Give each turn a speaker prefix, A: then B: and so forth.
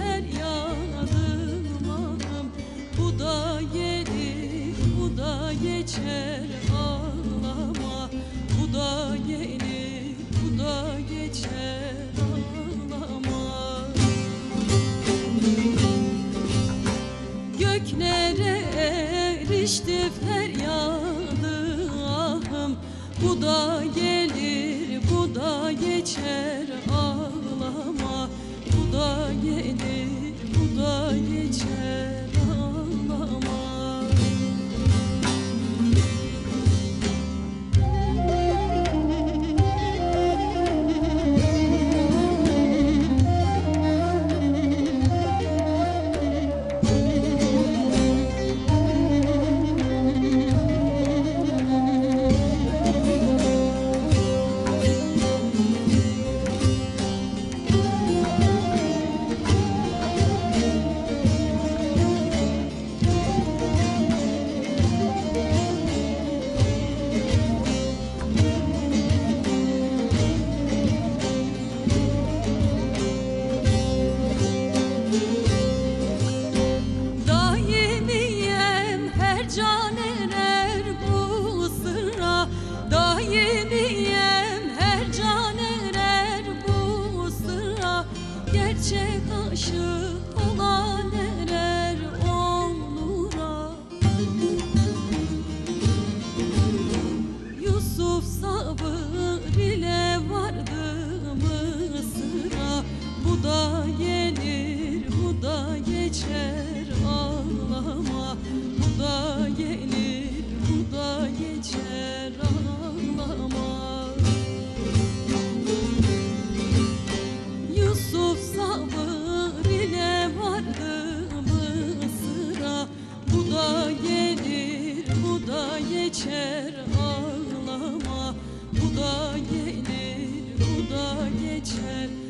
A: feryadım ahım Bu da gelir bu da geçer ağlama. Bu da gelir bu da geçer ağlama. Göklere erişti feryadı ahım. Bu da gelir bu da geçer ağlama da gelir ağlama Bu